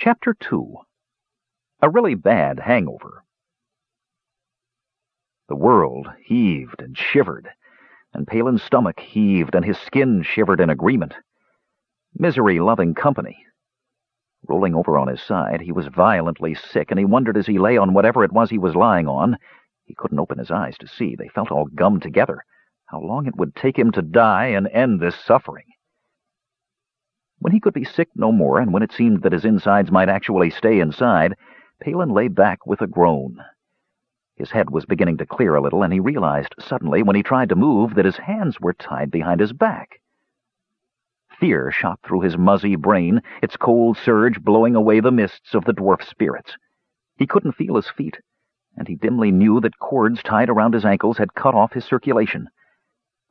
Chapter 2 A Really Bad Hangover The world heaved and shivered, and Palin's stomach heaved and his skin shivered in agreement. Misery loving company. Rolling over on his side, he was violently sick, and he wondered as he lay on whatever it was he was lying on. He couldn't open his eyes to see. They felt all gummed together. How long it would take him to die and end this suffering. When he could be sick no more, and when it seemed that his insides might actually stay inside, Palin lay back with a groan. His head was beginning to clear a little, and he realized suddenly, when he tried to move, that his hands were tied behind his back. Fear shot through his muzzy brain, its cold surge blowing away the mists of the dwarf spirits. He couldn't feel his feet, and he dimly knew that cords tied around his ankles had cut off his circulation.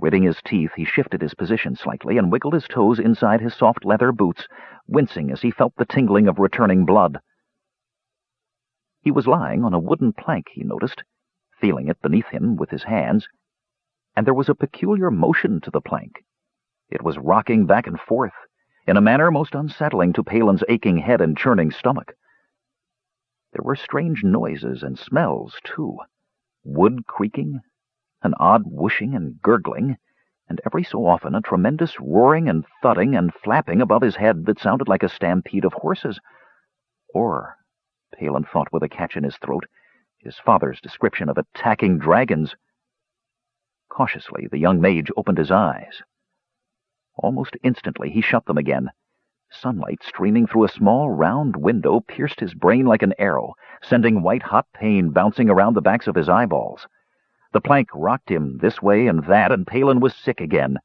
Gritting his teeth, he shifted his position slightly and wiggled his toes inside his soft leather boots, wincing as he felt the tingling of returning blood. He was lying on a wooden plank, he noticed, feeling it beneath him with his hands, and there was a peculiar motion to the plank. It was rocking back and forth, in a manner most unsettling to Palin's aching head and churning stomach. There were strange noises and smells, too. Wood creaking, an odd whooshing and gurgling, and every so often a tremendous roaring and thudding and flapping above his head that sounded like a stampede of horses. Or, Palin thought with a catch in his throat, his father's description of attacking dragons. Cautiously, the young mage opened his eyes. Almost instantly, he shut them again. Sunlight streaming through a small, round window pierced his brain like an arrow, sending white-hot pain bouncing around the backs of his eyeballs. The plank rocked him this way and that, and Palin was sick again.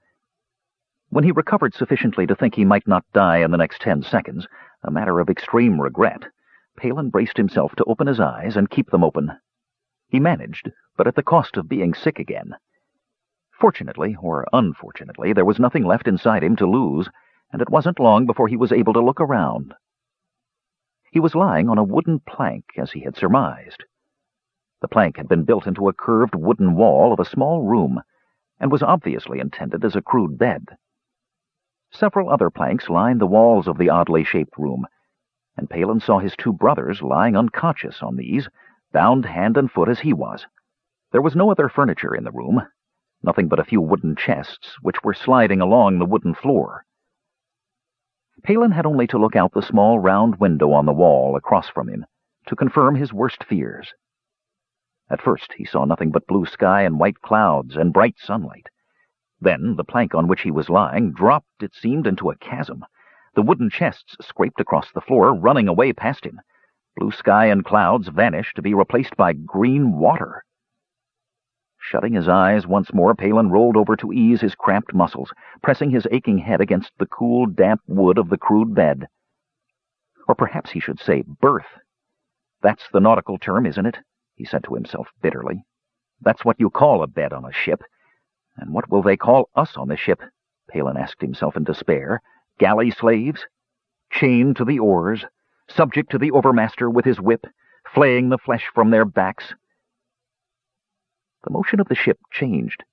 When he recovered sufficiently to think he might not die in the next ten seconds, a matter of extreme regret, Palin braced himself to open his eyes and keep them open. He managed, but at the cost of being sick again. Fortunately, or unfortunately, there was nothing left inside him to lose, and it wasn't long before he was able to look around. He was lying on a wooden plank, as he had surmised. The plank had been built into a curved wooden wall of a small room, and was obviously intended as a crude bed. Several other planks lined the walls of the oddly shaped room, and Palin saw his two brothers lying unconscious on these, bound hand and foot as he was. There was no other furniture in the room, nothing but a few wooden chests, which were sliding along the wooden floor. Palin had only to look out the small round window on the wall across from him to confirm his worst fears. At first he saw nothing but blue sky and white clouds and bright sunlight. Then the plank on which he was lying dropped, it seemed, into a chasm. The wooden chests scraped across the floor, running away past him. Blue sky and clouds vanished to be replaced by green water. Shutting his eyes once more, Palin rolled over to ease his cramped muscles, pressing his aching head against the cool, damp wood of the crude bed. Or perhaps he should say berth. That's the nautical term, isn't it? He said to himself bitterly. That's what you call a bed on a ship. And what will they call us on the ship? Palin asked himself in despair. Galley slaves? Chained to the oars, subject to the overmaster with his whip, flaying the flesh from their backs. The motion of the ship changed.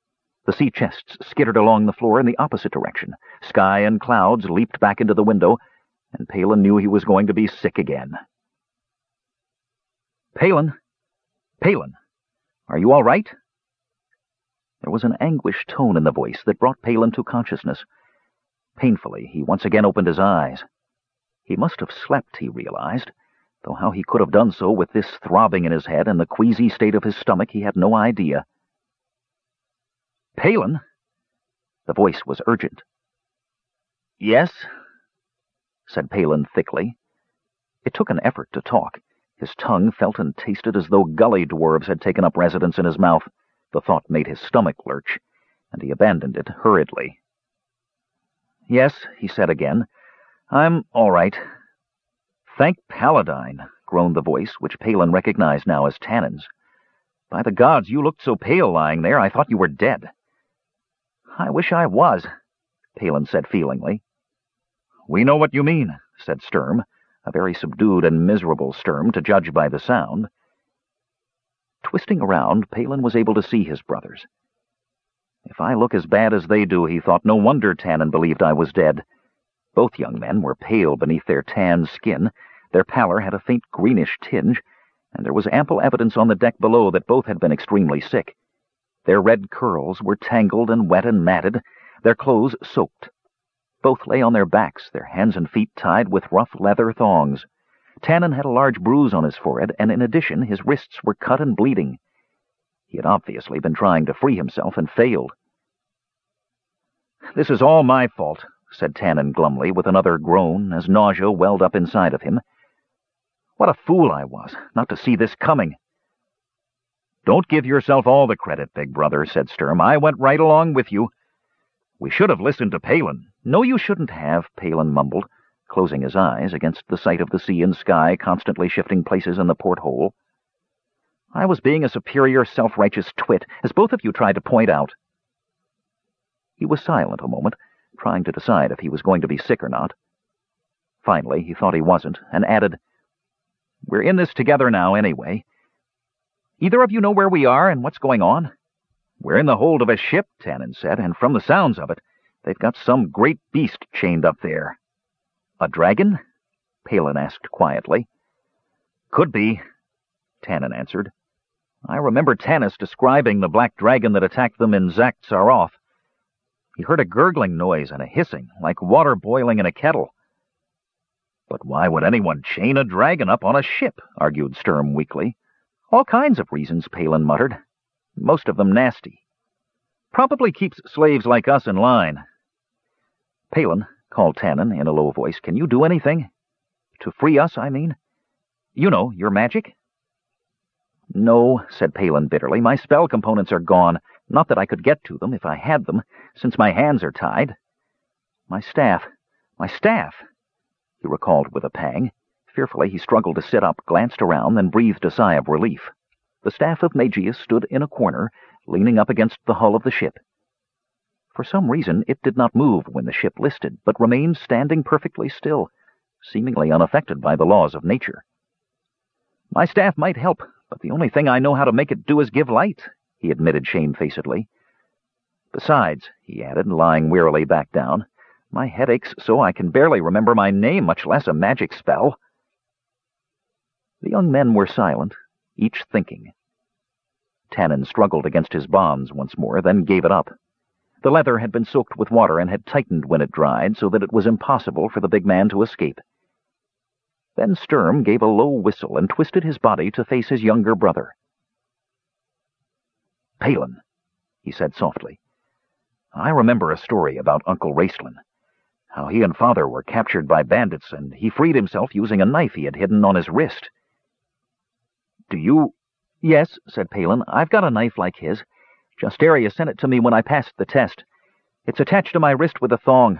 The sea chests skittered along the floor in the opposite direction. Sky and clouds leaped back into the window, and Palin knew he was going to be sick again. Palin! Palin, are you all right? There was an anguished tone in the voice that brought Palin to consciousness. Painfully, he once again opened his eyes. He must have slept, he realized, though how he could have done so with this throbbing in his head and the queasy state of his stomach he had no idea. Palin! The voice was urgent. Yes, said Palin thickly. It took an effort to talk. His tongue felt and tasted as though gully dwarves had taken up residence in his mouth. The thought made his stomach lurch, and he abandoned it hurriedly. Yes, he said again. I'm all right. Thank Paladine, groaned the voice, which Palin recognized now as Tanin's. By the gods, you looked so pale lying there, I thought you were dead. I wish I was, Palin said feelingly. We know what you mean, said Sturm a very subdued and miserable Sturm, to judge by the sound. Twisting around, Palin was able to see his brothers. If I look as bad as they do, he thought, no wonder Tanin believed I was dead. Both young men were pale beneath their tan skin. Their pallor had a faint greenish tinge, and there was ample evidence on the deck below that both had been extremely sick. Their red curls were tangled and wet and matted, their clothes soaked. Both lay on their backs, their hands and feet tied with rough leather thongs. Tanin had a large bruise on his forehead, and in addition his wrists were cut and bleeding. He had obviously been trying to free himself and failed. This is all my fault, said Tanin glumly, with another groan, as nausea welled up inside of him. What a fool I was, not to see this coming. Don't give yourself all the credit, big brother, said Sturm. I went right along with you. We should have listened to Palin. No, you shouldn't have, Palin mumbled, closing his eyes against the sight of the sea and sky constantly shifting places in the porthole. I was being a superior, self-righteous twit, as both of you tried to point out. He was silent a moment, trying to decide if he was going to be sick or not. Finally, he thought he wasn't, and added, we're in this together now, anyway. Either of you know where we are and what's going on? We're in the hold of a ship, Tanin said, and from the sounds of it, they've got some great beast chained up there. A dragon? Palin asked quietly. Could be, Tanin answered. I remember Tanis describing the black dragon that attacked them in Xak Tsaroth. He heard a gurgling noise and a hissing, like water boiling in a kettle. But why would anyone chain a dragon up on a ship? argued Sturm weakly. All kinds of reasons, Palin muttered. Most of them nasty. Probably keeps slaves like us in line. Palin, called Tanin in a low voice, can you do anything? To free us, I mean? You know, your magic? No, said Palin bitterly. My spell components are gone. Not that I could get to them if I had them, since my hands are tied. My staff. My staff he recalled with a pang. Fearfully, he struggled to sit up, glanced around, then breathed a sigh of relief. The staff of Magius stood in a corner, leaning up against the hull of the ship. For some reason, it did not move when the ship listed, but remained standing perfectly still, seemingly unaffected by the laws of nature. My staff might help, but the only thing I know how to make it do is give light, he admitted shamefacedly. Besides, he added, lying wearily back down, my head aches so I can barely remember my name, much less a magic spell. The young men were silent, each thinking. Tanin struggled against his bonds once more, then gave it up. The leather had been soaked with water and had tightened when it dried, so that it was impossible for the big man to escape. Then Sturm gave a low whistle and twisted his body to face his younger brother. Palin, he said softly. I remember a story about Uncle Raistlin how he and Father were captured by bandits, and he freed himself using a knife he had hidden on his wrist. Do you... Yes, said Palin. I've got a knife like his. Justarius sent it to me when I passed the test. It's attached to my wrist with a thong.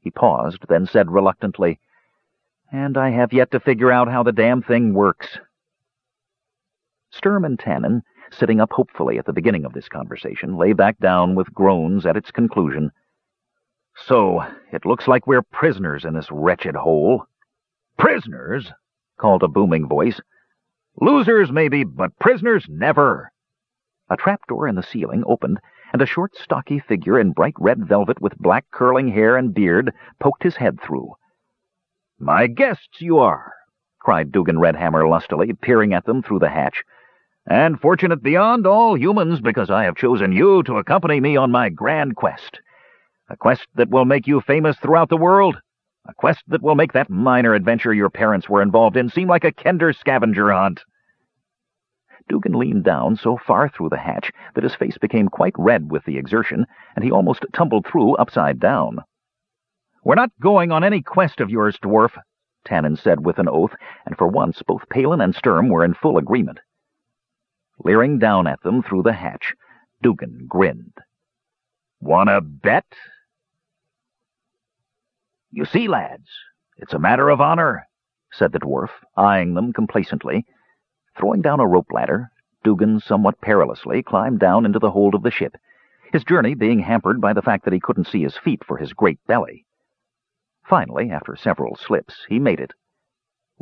He paused, then said reluctantly, And I have yet to figure out how the damn thing works. Sturm and Tanin, sitting up hopefully at the beginning of this conversation, lay back down with groans at its conclusion. So, it looks like we're prisoners in this wretched hole. Prisoners? called a booming voice. Losers, maybe, but prisoners, never. A trapdoor in the ceiling opened, and a short, stocky figure in bright red velvet with black curling hair and beard poked his head through. My guests you are, cried Dugan Redhammer lustily, peering at them through the hatch. And fortunate beyond all humans, because I have chosen you to accompany me on my grand quest. A quest that will make you famous throughout the world. A quest that will make that minor adventure your parents were involved in seem like a Kender scavenger hunt. Dugan leaned down so far through the hatch that his face became quite red with the exertion, and he almost tumbled through upside down. We're not going on any quest of yours, dwarf, Tannen said with an oath, and for once both Palin and Sturm were in full agreement. Leering down at them through the hatch, Dugan grinned. Wanna bet? You see, lads, it's a matter of honor, said the dwarf, eyeing them complacently. Throwing down a rope ladder, Dugan somewhat perilously climbed down into the hold of the ship, his journey being hampered by the fact that he couldn't see his feet for his great belly. Finally, after several slips, he made it.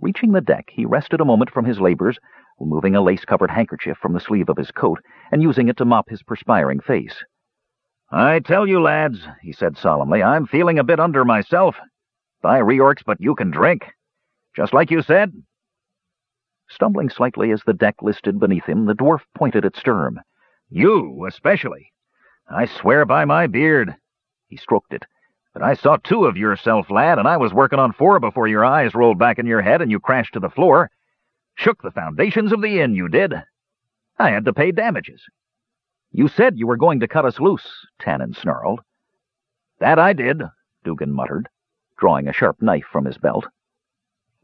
Reaching the deck, he rested a moment from his labors, removing a lace-covered handkerchief from the sleeve of his coat and using it to mop his perspiring face. I tell you, lads, he said solemnly, I'm feeling a bit under myself. By Reorx, but you can drink. Just like you said. Stumbling slightly as the deck listed beneath him, the dwarf pointed at Sturm. You, especially. I swear by my beard. He stroked it. But I saw two of yourself, lad, and I was working on four before your eyes rolled back in your head and you crashed to the floor. Shook the foundations of the inn, you did. I had to pay damages. You said you were going to cut us loose, Tanin snarled. That I did, Dugan muttered, drawing a sharp knife from his belt.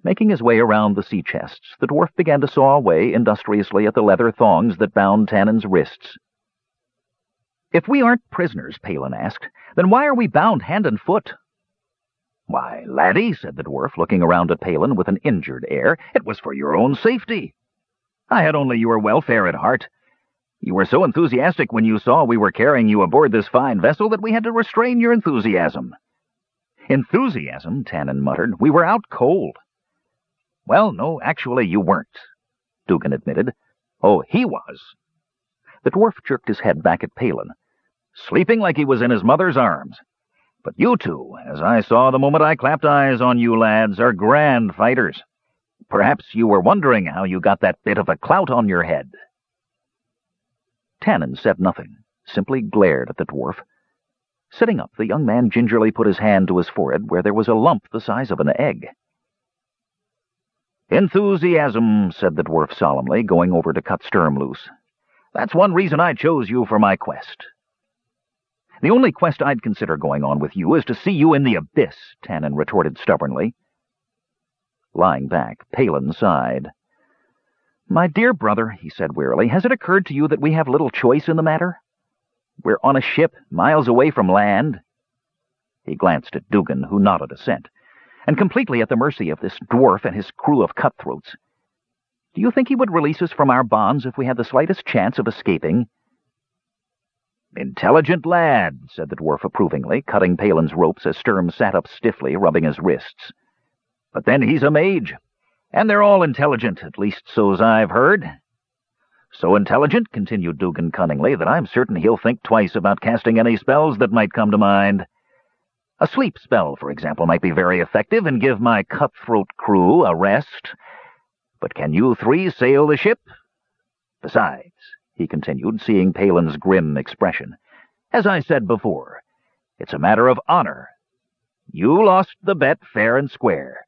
Making his way around the sea chests, the dwarf began to saw away industriously at the leather thongs that bound Tanin's wrists. If we aren't prisoners, Palin asked, then why are we bound hand and foot? Why, laddie, said the dwarf, looking around at Palin with an injured air, it was for your own safety. I had only your welfare at heart. You were so enthusiastic when you saw we were carrying you aboard this fine vessel that we had to restrain your enthusiasm. Enthusiasm, Tanin muttered. We were out cold. Well, no, actually you weren't, Dugan admitted. Oh, he was. The dwarf jerked his head back at Palin, sleeping like he was in his mother's arms. But you two, as I saw the moment I clapped eyes on you lads, are grand fighters. Perhaps you were wondering how you got that bit of a clout on your head. Tanin said nothing, simply glared at the dwarf. Sitting up, the young man gingerly put his hand to his forehead where there was a lump the size of an egg. Enthusiasm, said the dwarf solemnly, going over to cut Sturm loose. That's one reason I chose you for my quest. The only quest I'd consider going on with you is to see you in the abyss, Tanin retorted stubbornly. Lying back, Palin sighed. My dear brother, he said wearily, has it occurred to you that we have little choice in the matter? We're on a ship, miles away from land. He glanced at Dugan, who nodded assent and completely at the mercy of this dwarf and his crew of cutthroats. Do you think he would release us from our bonds if we had the slightest chance of escaping? Intelligent lad, said the dwarf approvingly, cutting Palin's ropes as Sturm sat up stiffly, rubbing his wrists. But then he's a mage, and they're all intelligent, at least so's I've heard. So intelligent, continued Dugan cunningly, that I'm certain he'll think twice about casting any spells that might come to mind. A sleep spell, for example, might be very effective and give my cutthroat crew a rest. But can you three sail the ship? Besides, he continued, seeing Palin's grim expression, as I said before, it's a matter of honor. You lost the bet fair and square.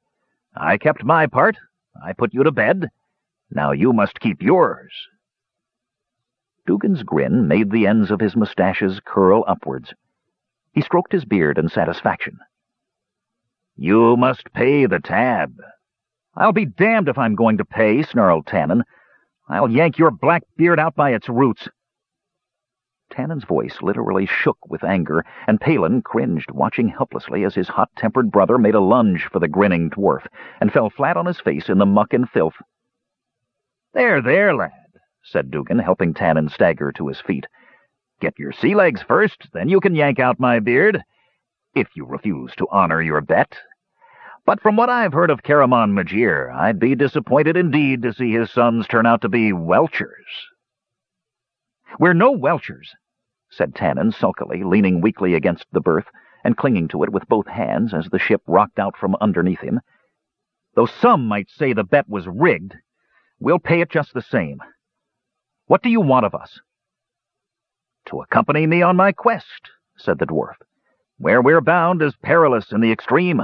I kept my part. I put you to bed. Now you must keep yours. Dugan's grin made the ends of his mustaches curl upwards. He stroked his beard in satisfaction. You must pay the tab. I'll be damned if I'm going to pay, snarled Tanin. I'll yank your black beard out by its roots. Tanin's voice literally shook with anger, and Palin cringed, watching helplessly as his hot-tempered brother made a lunge for the grinning dwarf, and fell flat on his face in the muck and filth. There, there, lad, said Dugan, helping Tanin stagger to his feet. Get your sea legs first, then you can yank out my beard, if you refuse to honor your bet. But from what I've heard of Caramon Majere, I'd be disappointed indeed to see his sons turn out to be Welchers. We're no Welchers, said Tanin sulkily, leaning weakly against the berth and clinging to it with both hands as the ship rocked out from underneath him. Though some might say the bet was rigged, we'll pay it just the same. What do you want of us? To accompany me on my quest, said the dwarf. Where we're bound is perilous in the extreme.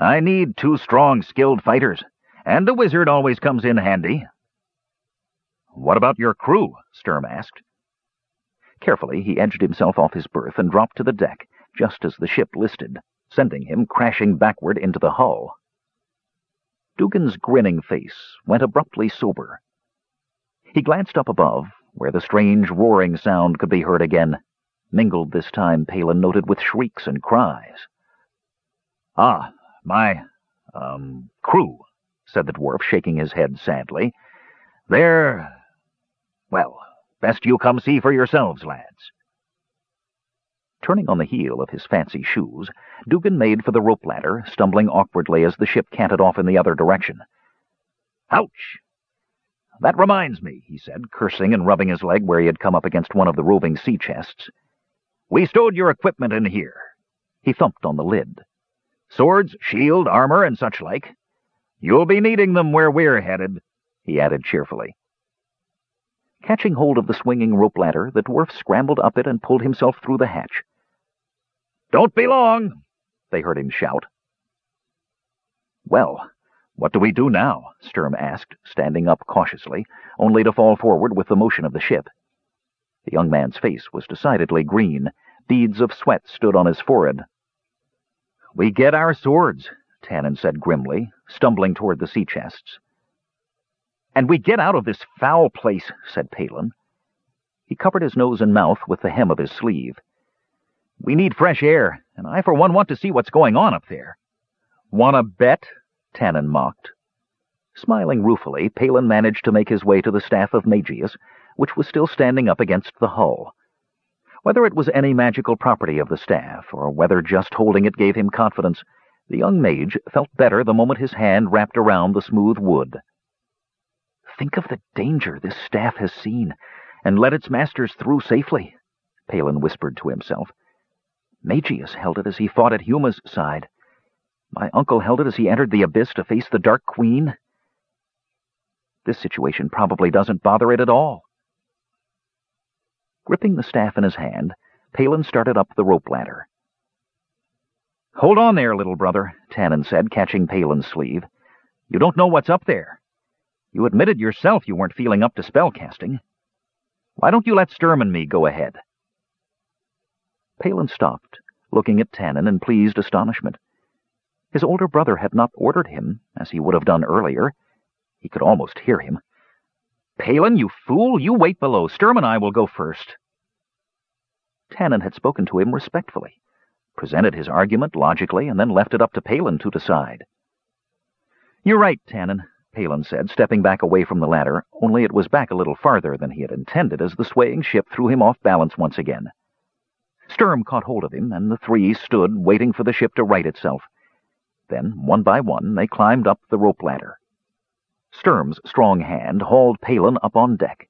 I need two strong, skilled fighters, and the wizard always comes in handy. What about your crew? Sturm asked. Carefully, he edged himself off his berth and dropped to the deck, just as the ship listed, sending him crashing backward into the hull. Dugan's grinning face went abruptly sober. He glanced up above where the strange roaring sound could be heard again, mingled this time, Palin noted, with shrieks and cries. Ah, my, um, crew, said the dwarf, shaking his head sadly. They're, well, best you come see for yourselves, lads. Turning on the heel of his fancy shoes, Dugan made for the rope ladder, stumbling awkwardly as the ship canted off in the other direction. Ouch! That reminds me, he said, cursing and rubbing his leg where he had come up against one of the roving sea chests. We stowed your equipment in here. He thumped on the lid. Swords, shield, armor, and such like. You'll be needing them where we're headed, he added cheerfully. Catching hold of the swinging rope ladder, the dwarf scrambled up it and pulled himself through the hatch. Don't be long, they heard him shout. Well, what do we do now? Sturm asked, standing up cautiously, only to fall forward with the motion of the ship. The young man's face was decidedly green. Beads of sweat stood on his forehead. We get our swords, Tanin said grimly, stumbling toward the sea chests. And we get out of this foul place, said Palin. He covered his nose and mouth with the hem of his sleeve. We need fresh air, and I for one want to see what's going on up there. Wanna bet? Tanin mocked. Smiling ruefully, Palin managed to make his way to the staff of Magius, which was still standing up against the hull. Whether it was any magical property of the staff, or whether just holding it gave him confidence, the young mage felt better the moment his hand wrapped around the smooth wood. Think of the danger this staff has seen, and led its masters through safely, Palin whispered to himself. Magius held it as he fought at Huma's side. My uncle held it as he entered the abyss to face the Dark Queen. This situation probably doesn't bother it at all. Gripping the staff in his hand, Palin started up the rope ladder. Hold on there, little brother, Tanin said, catching Palin's sleeve. You don't know what's up there. You admitted yourself you weren't feeling up to spellcasting. Why don't you let Sturm and me go ahead? Palin stopped, looking at Tanin in pleased astonishment. His older brother had not ordered him, as he would have done earlier. He could almost hear him. Palin, you fool, you wait below. Sturm and I will go first. Tanin had spoken to him respectfully, presented his argument logically, and then left it up to Palin to decide. You're right, Tanin, Palin said, stepping back away from the ladder, only it was back a little farther than he had intended as the swaying ship threw him off balance once again. Sturm caught hold of him, and the three stood waiting for the ship to right itself. Then, one by one, they climbed up the rope ladder. Sturm's strong hand hauled Palin up on deck.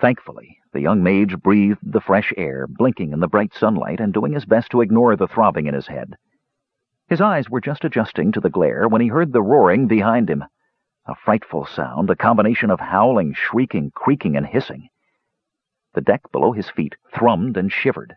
Thankfully, the young mage breathed the fresh air, blinking in the bright sunlight and doing his best to ignore the throbbing in his head. His eyes were just adjusting to the glare when he heard the roaring behind him. A frightful sound, a combination of howling, shrieking, creaking, and hissing. The deck below his feet thrummed and shivered.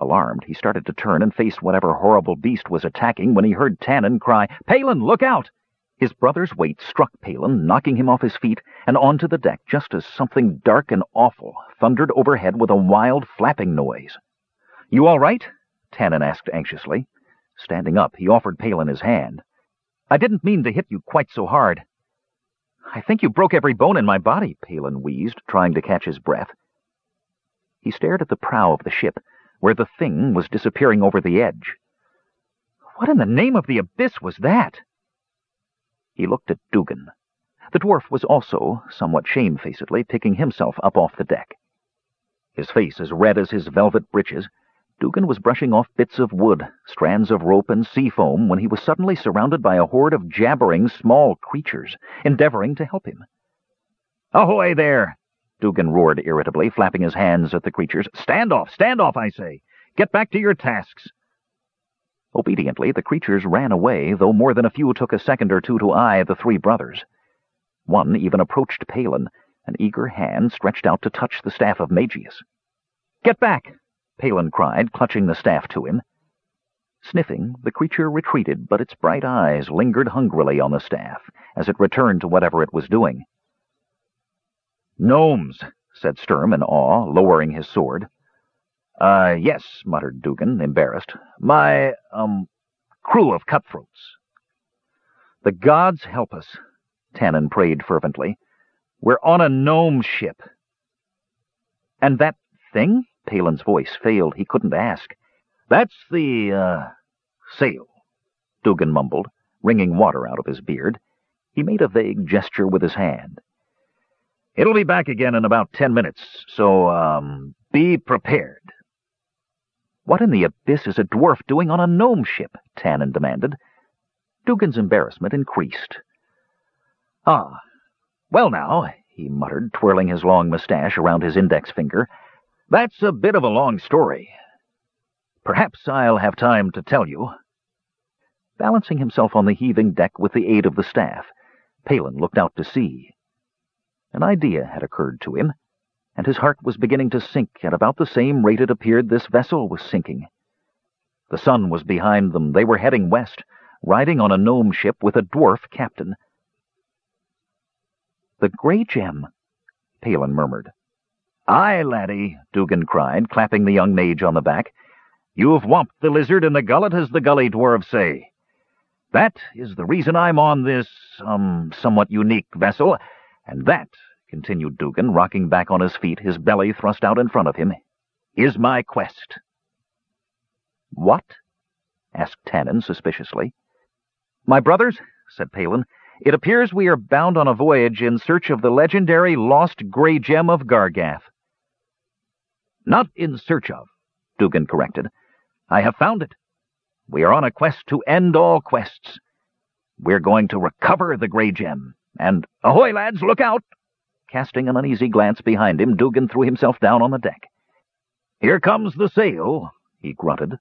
Alarmed, he started to turn and face whatever horrible beast was attacking when he heard Tanin cry, Palin, look out! His brother's weight struck Palin, knocking him off his feet and onto the deck just as something dark and awful thundered overhead with a wild flapping noise. You all right? Tanin asked anxiously. Standing up, he offered Palin his hand. I didn't mean to hit you quite so hard. I think you broke every bone in my body, Palin wheezed, trying to catch his breath. He stared at the prow of the ship, where the thing was disappearing over the edge. What in the name of the abyss was that? He looked at Dugan. The dwarf was also, somewhat shamefacedly, picking himself up off the deck. His face as red as his velvet breeches, Dugan was brushing off bits of wood, strands of rope, and sea foam when he was suddenly surrounded by a horde of jabbering small creatures, endeavoring to help him. Ahoy there! Dugan roared irritably, flapping his hands at the creatures. Stand off! Stand off, I say! Get back to your tasks! Obediently, the creatures ran away, though more than a few took a second or two to eye the three brothers. One even approached Palin, an eager hand stretched out to touch the staff of Magius. Get back! Palin cried, clutching the staff to him. Sniffing, the creature retreated, but its bright eyes lingered hungrily on the staff as it returned to whatever it was doing. Gnomes, said Sturm in awe, lowering his sword. Uh, yes, muttered Dugan, embarrassed. My, um, crew of cutthroats. The gods help us, Tanin prayed fervently. We're on a gnome ship. And that thing? Palin's voice failed. He couldn't ask. That's the, uh, sail, Dugan mumbled, wringing water out of his beard. He made a vague gesture with his hand. It'll be back again in about ten minutes, so, um, be prepared. What in the abyss is a dwarf doing on a gnome ship? Tanin demanded. Dugan's embarrassment increased. Ah, well now, he muttered, twirling his long mustache around his index finger, that's a bit of a long story. Perhaps I'll have time to tell you. Balancing himself on the heaving deck with the aid of the staff, Palin looked out to sea. An idea had occurred to him, and his heart was beginning to sink at about the same rate it appeared this vessel was sinking. The sun was behind them. They were heading west, riding on a gnome ship with a dwarf captain. The Grey Gem, Palin murmured. Aye, laddie, Dugan cried, clapping the young mage on the back. You've whomped the lizard in the gullet, as the gully dwarves say. That is the reason I'm on this, um, somewhat unique vessel, and that, continued Dugan, rocking back on his feet, his belly thrust out in front of him, is my quest. What? asked Tanin suspiciously. My brothers, said Palin, it appears we are bound on a voyage in search of the legendary lost grey gem of Gargath. Not in search of, Dugan corrected. I have found it. We are on a quest to end all quests. We're going to recover the grey gem. And, ahoy, lads, look out! Casting an uneasy glance behind him, Dugan threw himself down on the deck. Here comes the sail, he grunted.